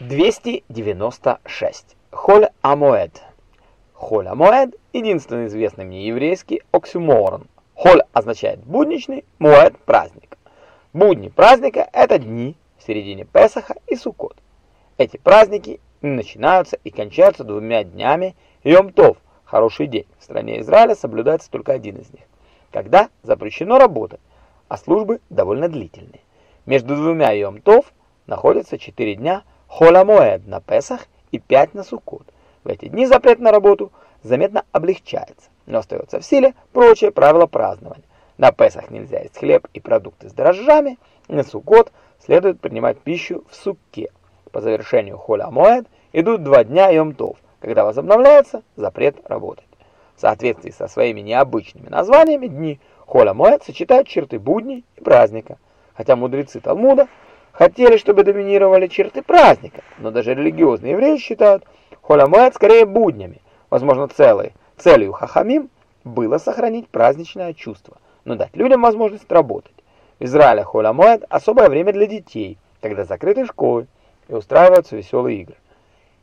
296. Холь Амоэд. Холь Амоэд – единственный известный мне еврейский оксюморон. Холь означает будничный, Моэд – праздник. Будни праздника – это дни в середине Песаха и Суккот. Эти праздники начинаются и кончаются двумя днями Йом-Тов – хороший день. В стране Израиля соблюдается только один из них, когда запрещено работать, а службы довольно длительные. Между двумя Йом-Тов находятся четыре дня – Холамоэд на Песах и 5 на Суккот. В эти дни запрет на работу заметно облегчается, но остается в силе прочие правила празднования. На Песах нельзя есть хлеб и продукты с дрожжами, на Суккот следует принимать пищу в сукке. По завершению Холамоэд идут два дня Йом-Тов, когда возобновляется запрет работать. В соответствии со своими необычными названиями дни Холамоэд сочетают черты будней и праздника, хотя мудрецы Талмуда хотели, чтобы доминировали черты праздника, но даже религиозные евреи считают Холямуэд скорее буднями. Возможно, целой целью Хахамим было сохранить праздничное чувство, но дать людям возможность работать. В Израиле Холямуэд особое время для детей, когда закрыты школы и устраиваются веселые игры.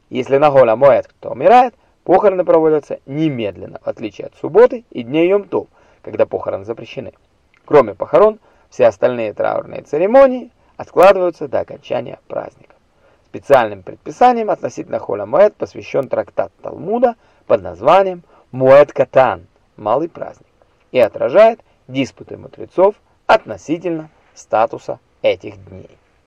Если на Холямуэд кто умирает, похороны проводятся немедленно, в отличие от субботы и дней Йом-Тов, когда похороны запрещены. Кроме похорон, все остальные траурные церемонии – откладываются до окончания праздника. Специальным предписанием относительно Холя Моэд посвящен трактат Талмуда под названием Моэд Катан – Малый праздник и отражает диспуты мудрецов относительно статуса этих дней.